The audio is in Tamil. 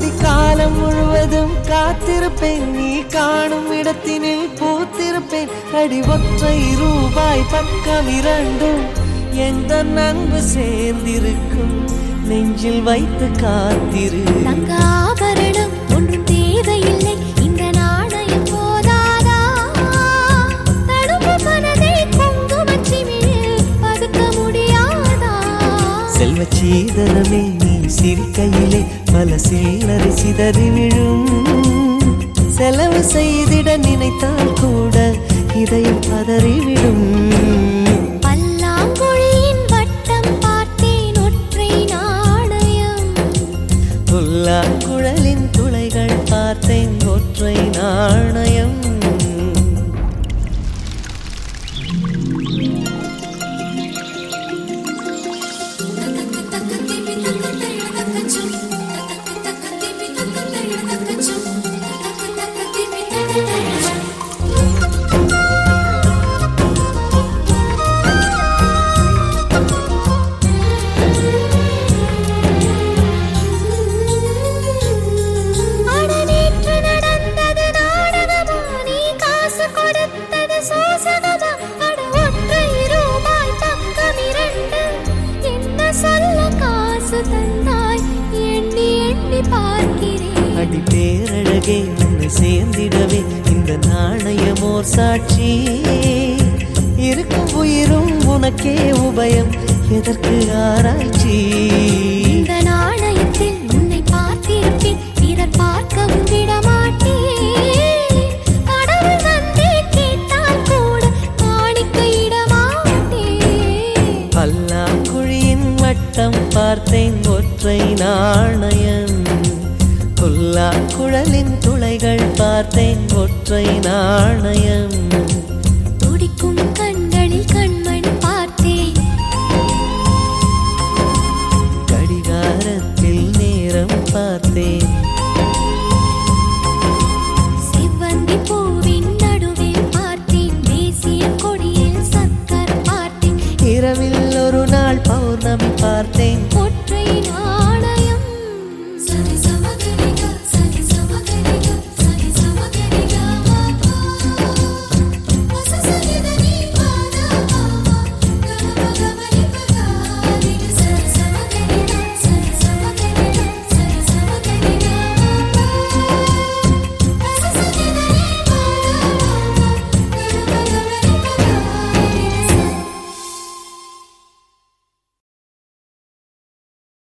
வந்ததும் காத்திருப்பேன். நீ காணும் இடத்தினில் பூத்திருப்பேன். அடி ஒற்றை ரூபாய் பக்கம் இரண்டும் எந்த நன்பு சேர்ந்திருக்கும். நெஞ்சில் வைத்து காத்திரு. தங்க ஆபரணம் செல்வ சீதனமே நீ சிரிக்கையிலே பல சில்லறை சிதறி விழும். செலவு செய்திட நினைத்தால் கூட இதயம் பதறிவிடும். குழலின் துளைகள் பார்த்தேன் ஒற்றை நாணயம். பேரழகே உன்னை சேர்ந்திடவே இந்த நாணயமோர் சாட்சி. இருக்கும் உயிரும் உனக்கே உபயம் எதற்கு ஆராய்ச்சி? இந்த நாணயத்தில் உன்னை பார்த்திருப்பேன் பிறர் பார்க்கவும் பல்லாங்குழியின் வட்டம் பார்த்தேன் ஒற்றை நாணயம். புல்லா குழலின் துளைகள் பார்த்தேன் ஒற்றை நாணயம். துடிக்கும் கண்களில் கண்மண் பார்த்தேன். கடிகாரத்தில் நேரம் பார்த்தேன்.